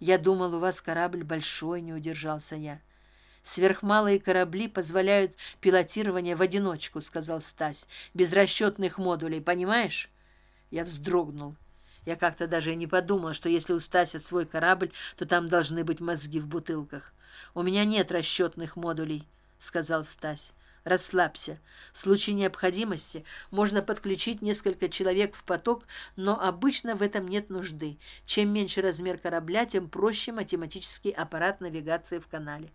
я думал у вас корабль большой не удержался я. Сверхмалые корабли позволяют пилотирование в одиночку сказал стась без расчетных модулей понимаешь? Я вздрогнул. Я как то даже и не подумал что если у стася свой корабль то там должны быть мозги в бутылках. У меня нет расчетных модулей сказал стась расслабься. В случае необходимости можно подключить несколько человек в поток но обычно в этом нет нужды. Чем меньше размер корабля тем проще математический аппарат навигации в канале